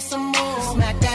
some more. Smack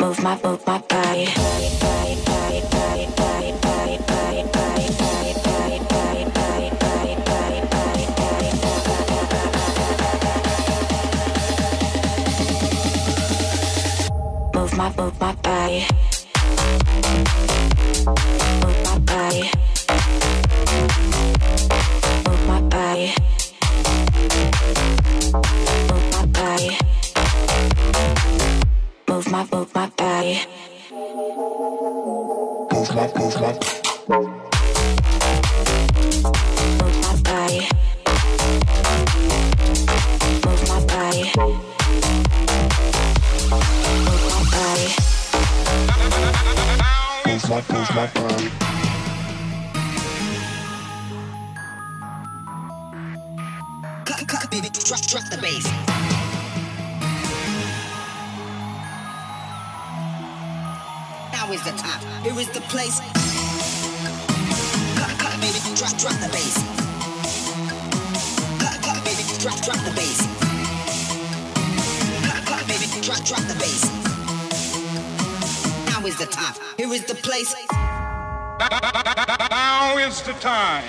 move my move my body now is the time. Here is the place. Cut, cut, baby, drop, drop the bass. Cut, cut, baby, drop, drop the bass. Cut, cut, baby, drop, drop the bass. Now is the time. Here is the place. Now is the time.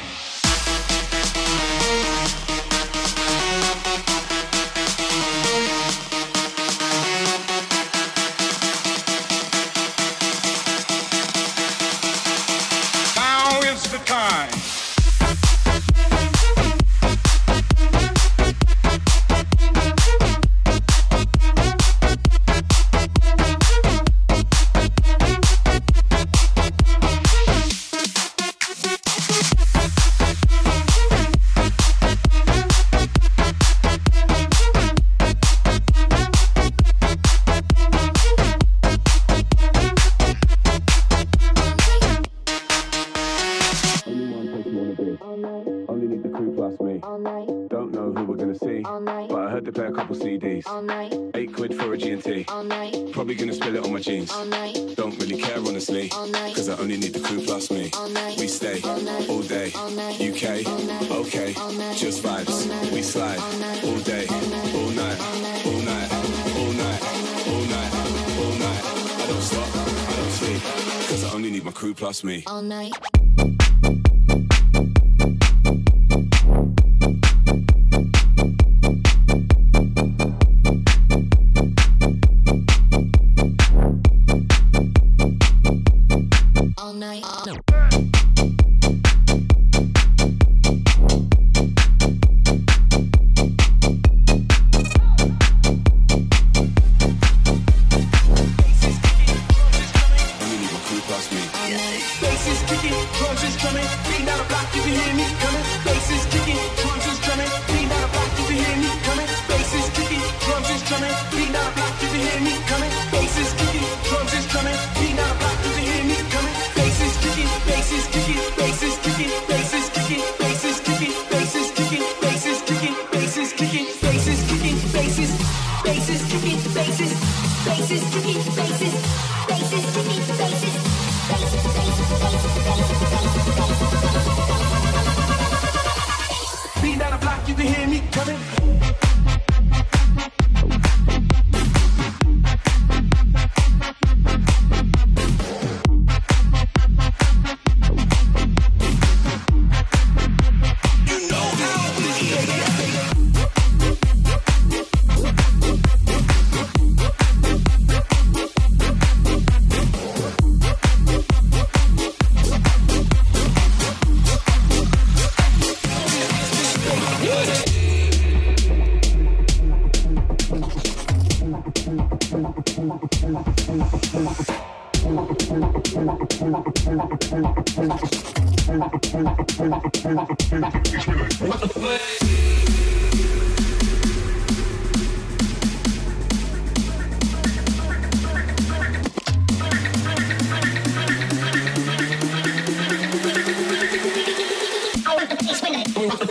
UK, okay, just vibes. We slide all day, all night, all night, all night, all night, all night. I don't stop, I don't sleep, cause I only need my crew plus me. all night. me.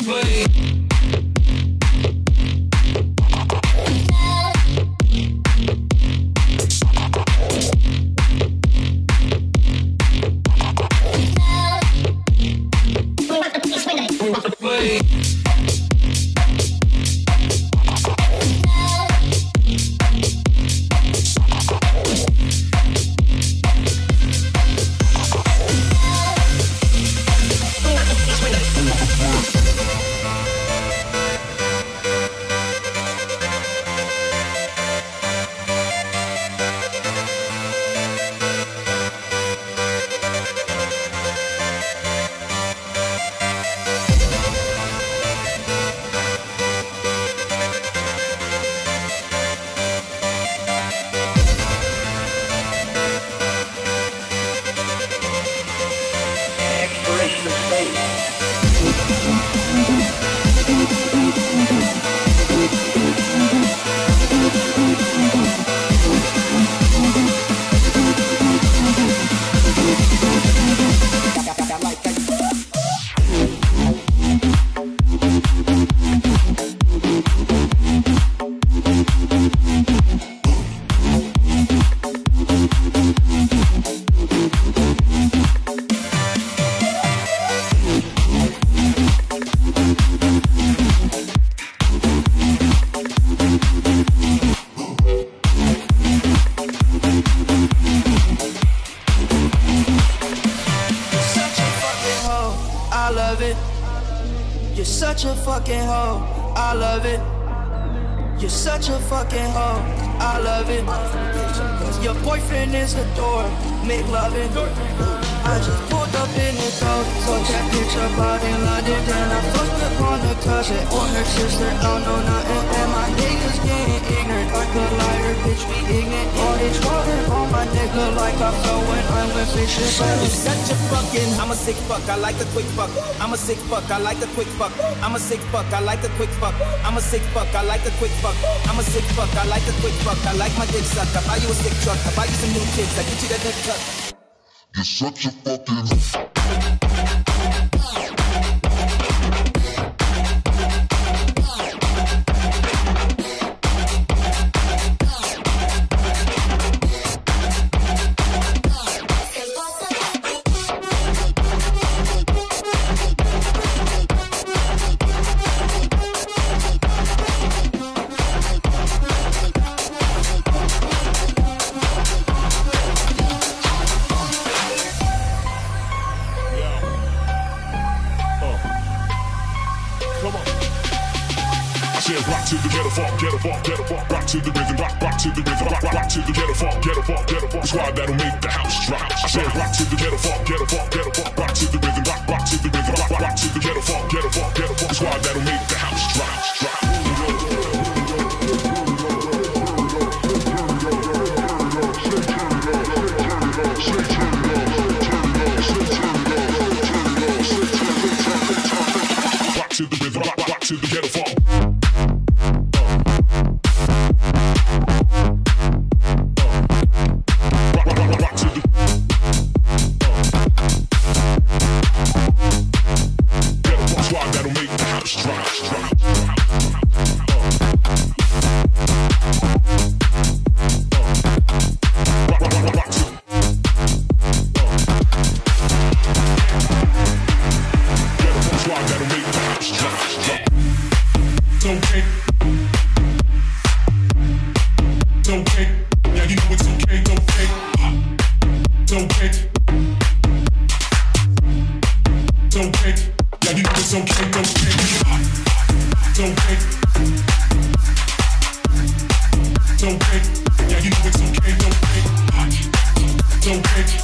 Play. I love it. You're such a fucking hoe. I love it. You're such a fucking hoe. I love it. Your boyfriend is a door. Make loving. I just pulled up in his coat. Took that picture out in London. Then I fucked up on her cousin or oh, her sister. Oh, Don't know nothing. And my niggas getting ignorant. Like a liar, bitch, we ignorant. All this water on my nigga like I fell when I went fishing. You such a fucking. I'm a sick fuck. I like a quick fuck. I'm a sick fuck. I like a quick fuck. I'm a sick fuck. I like a quick fuck. I'm a sick fuck. I like a quick fuck. I'm a sick fuck. I like a quick fuck. I like my dick suck. I buy you a sick truck. I buy you some new kicks. I get you that nip tuck. You're such a fucking. to the get a fuck, get a fuck, get a fuck, rock to the rhythm, rock, rock to the rhythm, rock, rock to the get a fuck, get a fuck, get a fuck. Squad that'll make the house drop. I said rock to the get a fuck, get a fuck, get a fuck, rock to the rhythm, rock, rock to the rhythm, rock, rock to the get a fuck, get a fuck, get a fuck. Squad that'll make the house drop, drop. don't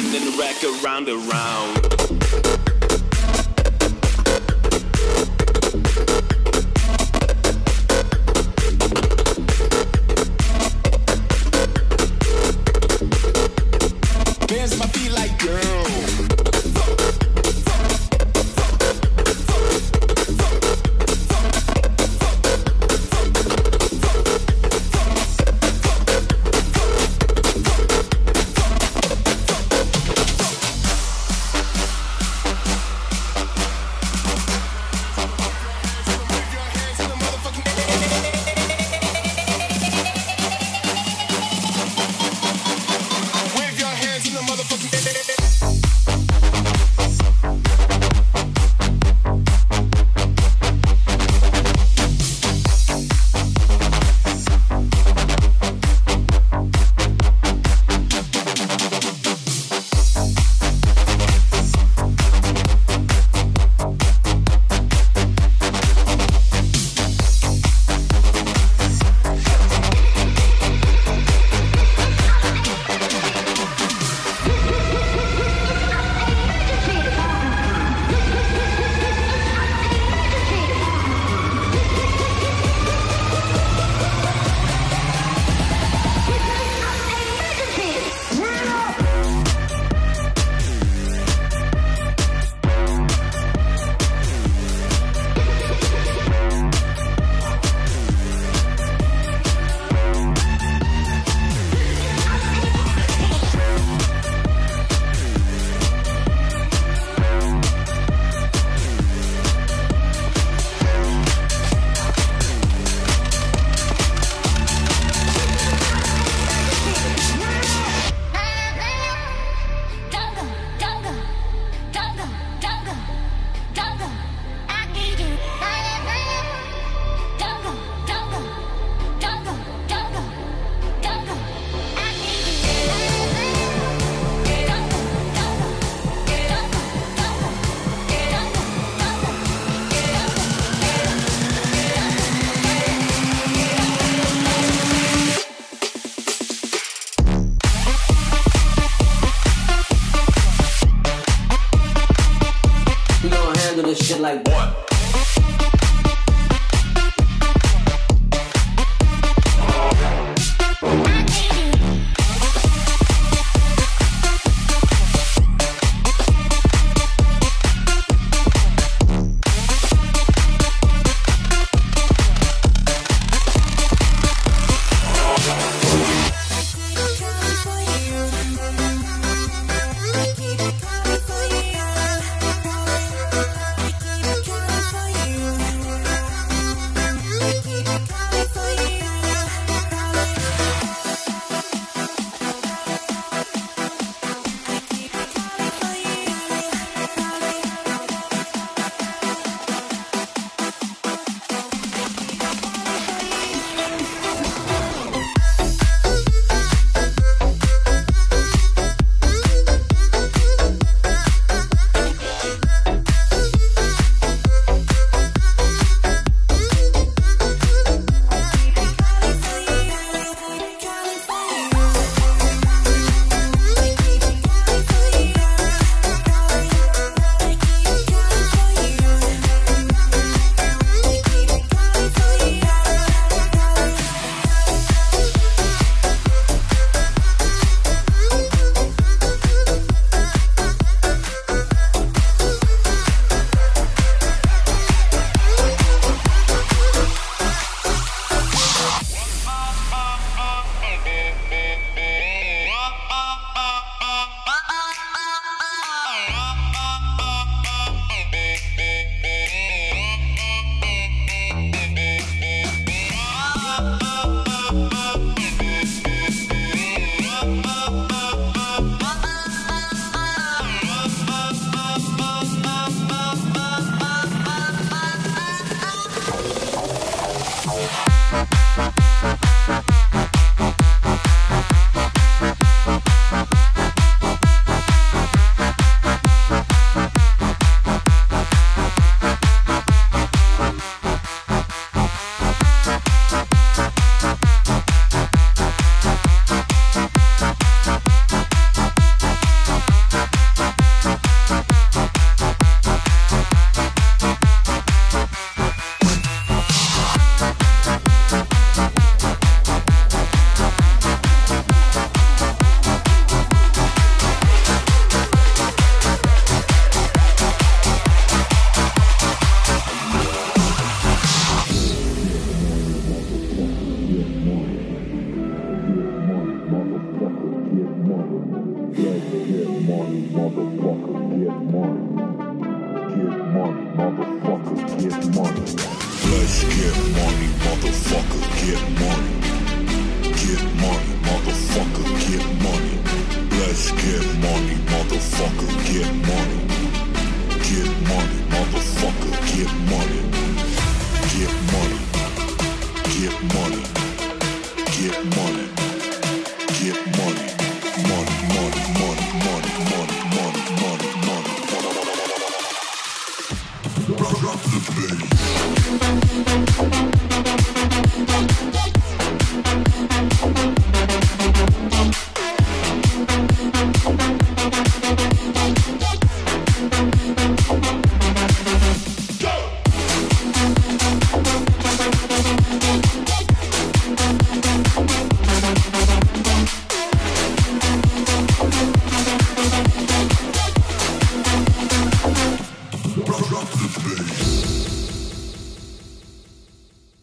spinning the rack around around.